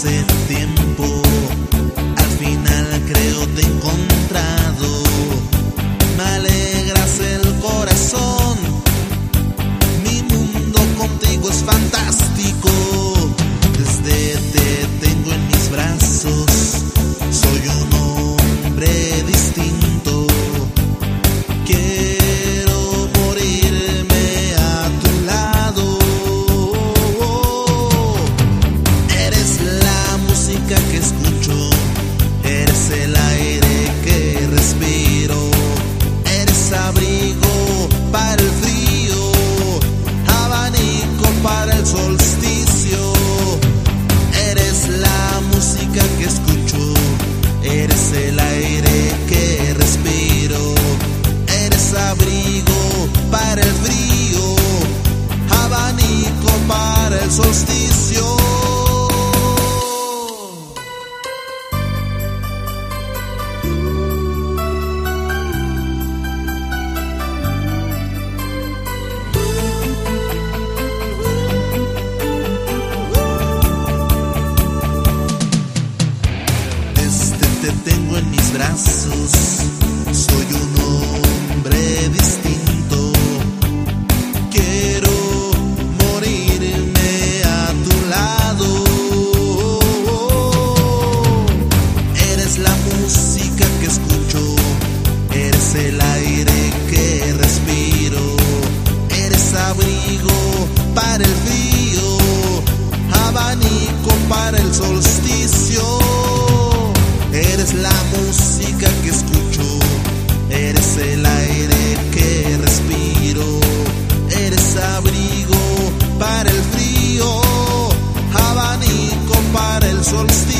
hace tiempo. Al final creo te he encontrado. Me alegras el corazón. Mi mundo contigo es fantástico. Desde te tengo en mis brazos. Soy un hombre distinto. Que te tengo en mis brazos, soy un hombre distinto. Quiero morirme a tu lado. Eres la música que escucho, eres el aire que respiro, eres abrigo para el frío, abanico para el solsticio. el solsticio.